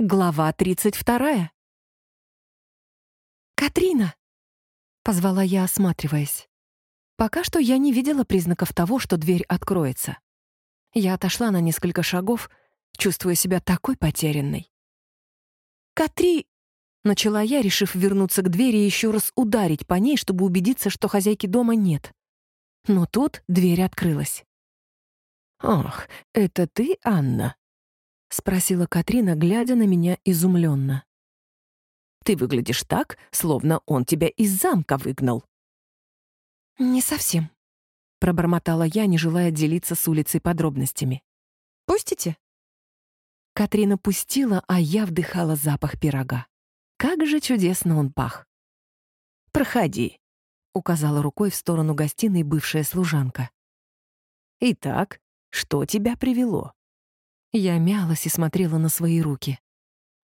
Глава 32. «Катрина!» — позвала я, осматриваясь. Пока что я не видела признаков того, что дверь откроется. Я отошла на несколько шагов, чувствуя себя такой потерянной. «Катри!» — начала я, решив вернуться к двери и еще раз ударить по ней, чтобы убедиться, что хозяйки дома нет. Но тут дверь открылась. «Ах, это ты, Анна?» — спросила Катрина, глядя на меня изумленно. «Ты выглядишь так, словно он тебя из замка выгнал». «Не совсем», — пробормотала я, не желая делиться с улицей подробностями. «Пустите?» Катрина пустила, а я вдыхала запах пирога. Как же чудесно он пах. «Проходи», — указала рукой в сторону гостиной бывшая служанка. «Итак, что тебя привело?» Я мялась и смотрела на свои руки.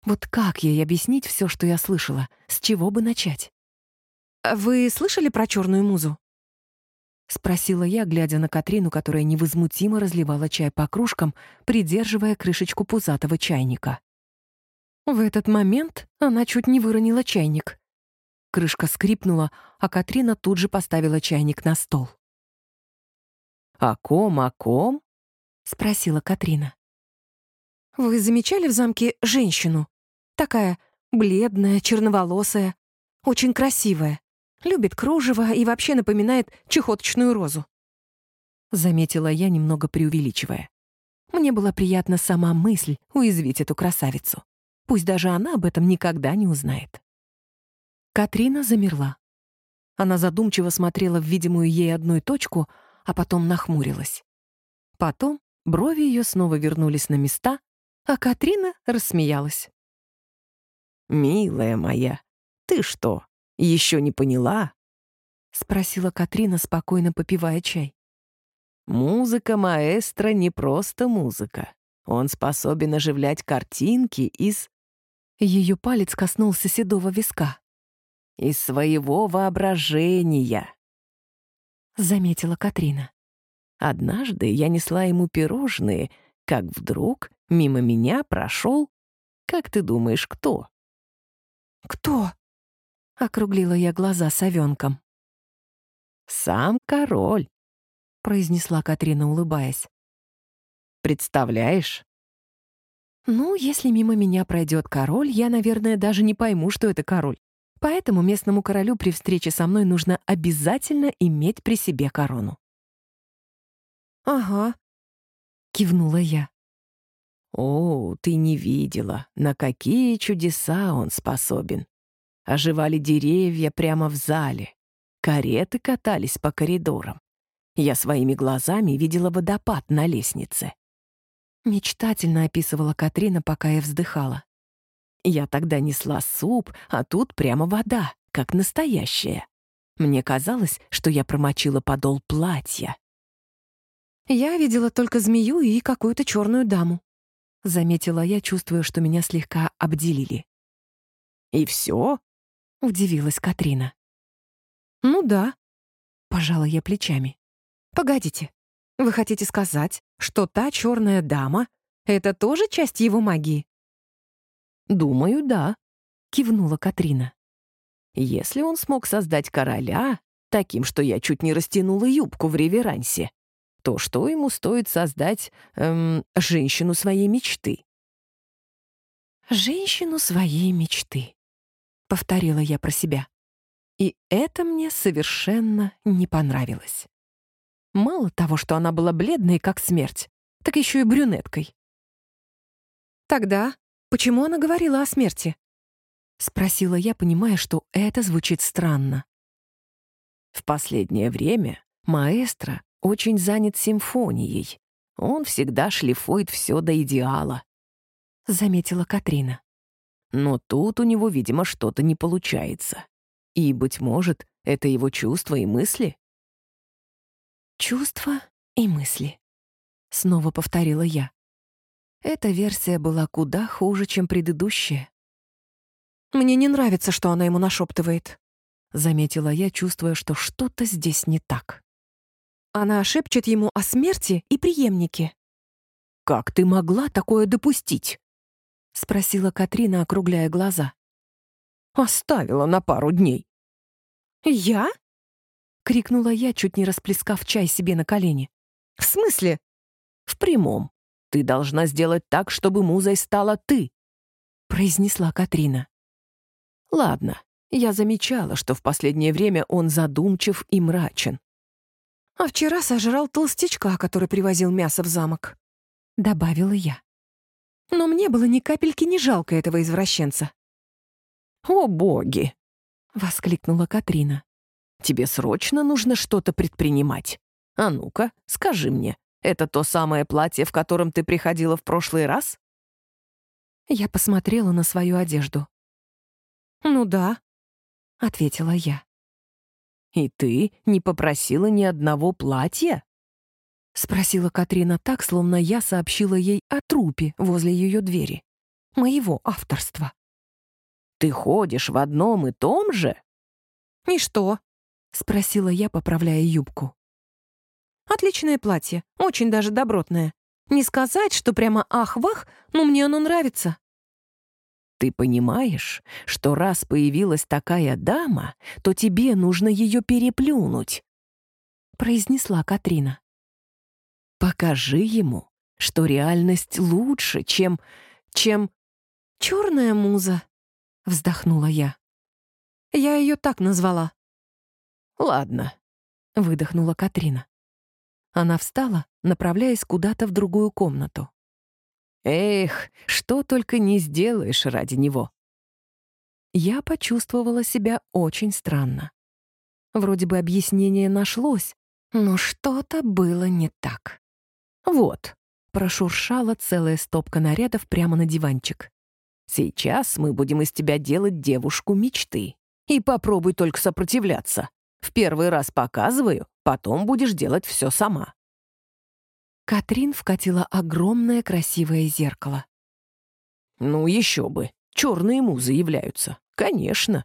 Вот как ей объяснить все, что я слышала? С чего бы начать? «А «Вы слышали про черную музу?» — спросила я, глядя на Катрину, которая невозмутимо разливала чай по кружкам, придерживая крышечку пузатого чайника. В этот момент она чуть не выронила чайник. Крышка скрипнула, а Катрина тут же поставила чайник на стол. «О ком, о ком?» — спросила Катрина. Вы замечали в замке женщину? Такая бледная, черноволосая, очень красивая. Любит кружево и вообще напоминает чехоточную розу. Заметила я, немного преувеличивая. Мне была приятна сама мысль уязвить эту красавицу. Пусть даже она об этом никогда не узнает. Катрина замерла. Она задумчиво смотрела в видимую ей одной точку, а потом нахмурилась. Потом брови ее снова вернулись на места, а Катрина рассмеялась. «Милая моя, ты что, еще не поняла?» — спросила Катрина, спокойно попивая чай. «Музыка маэстро не просто музыка. Он способен оживлять картинки из...» Ее палец коснулся седого виска. «Из своего воображения», — заметила Катрина. «Однажды я несла ему пирожные, как вдруг Мимо меня прошел... Как ты думаешь, кто? «Кто?» — округлила я глаза совенком. «Сам король», — произнесла Катрина, улыбаясь. «Представляешь?» «Ну, если мимо меня пройдет король, я, наверное, даже не пойму, что это король. Поэтому местному королю при встрече со мной нужно обязательно иметь при себе корону». «Ага», — кивнула я. О, ты не видела, на какие чудеса он способен. Оживали деревья прямо в зале. Кареты катались по коридорам. Я своими глазами видела водопад на лестнице. Мечтательно описывала Катрина, пока я вздыхала. Я тогда несла суп, а тут прямо вода, как настоящая. Мне казалось, что я промочила подол платья. Я видела только змею и какую-то черную даму. — заметила я, чувствуя, что меня слегка обделили. «И все?» — удивилась Катрина. «Ну да», — пожала я плечами. «Погодите, вы хотите сказать, что та черная дама — это тоже часть его магии?» «Думаю, да», — кивнула Катрина. «Если он смог создать короля, таким, что я чуть не растянула юбку в реверансе, то что ему стоит создать эм, женщину своей мечты? «Женщину своей мечты», — повторила я про себя. И это мне совершенно не понравилось. Мало того, что она была бледной, как смерть, так еще и брюнеткой. «Тогда почему она говорила о смерти?» — спросила я, понимая, что это звучит странно. В последнее время маэстро очень занят симфонией. Он всегда шлифует все до идеала», — заметила Катрина. «Но тут у него, видимо, что-то не получается. И, быть может, это его чувства и мысли?» «Чувства и мысли», — снова повторила я. Эта версия была куда хуже, чем предыдущая. «Мне не нравится, что она ему нашептывает», — заметила я, чувствуя, что что-то здесь не так. Она шепчет ему о смерти и преемнике. «Как ты могла такое допустить?» спросила Катрина, округляя глаза. Оставила на пару дней. «Я?» — крикнула я, чуть не расплескав чай себе на колени. «В смысле?» «В прямом. Ты должна сделать так, чтобы музой стала ты», — произнесла Катрина. «Ладно, я замечала, что в последнее время он задумчив и мрачен. А вчера сожрал толстячка, который привозил мясо в замок», — добавила я. Но мне было ни капельки не жалко этого извращенца. «О, боги!» — воскликнула Катрина. «Тебе срочно нужно что-то предпринимать. А ну-ка, скажи мне, это то самое платье, в котором ты приходила в прошлый раз?» Я посмотрела на свою одежду. «Ну да», — ответила я. «И ты не попросила ни одного платья?» — спросила Катрина так, словно я сообщила ей о трупе возле ее двери. Моего авторства. «Ты ходишь в одном и том же?» «И что?» — спросила я, поправляя юбку. «Отличное платье, очень даже добротное. Не сказать, что прямо ах-вах, но мне оно нравится». «Ты понимаешь, что раз появилась такая дама, то тебе нужно ее переплюнуть?» — произнесла Катрина. Покажи ему, что реальность лучше, чем... чем... «Черная муза», — вздохнула я. «Я ее так назвала». «Ладно», — выдохнула Катрина. Она встала, направляясь куда-то в другую комнату. «Эх, что только не сделаешь ради него». Я почувствовала себя очень странно. Вроде бы объяснение нашлось, но что-то было не так. «Вот», — прошуршала целая стопка нарядов прямо на диванчик. «Сейчас мы будем из тебя делать девушку мечты. И попробуй только сопротивляться. В первый раз показываю, потом будешь делать все сама». Катрин вкатила огромное красивое зеркало. «Ну еще бы, черные музы являются. Конечно.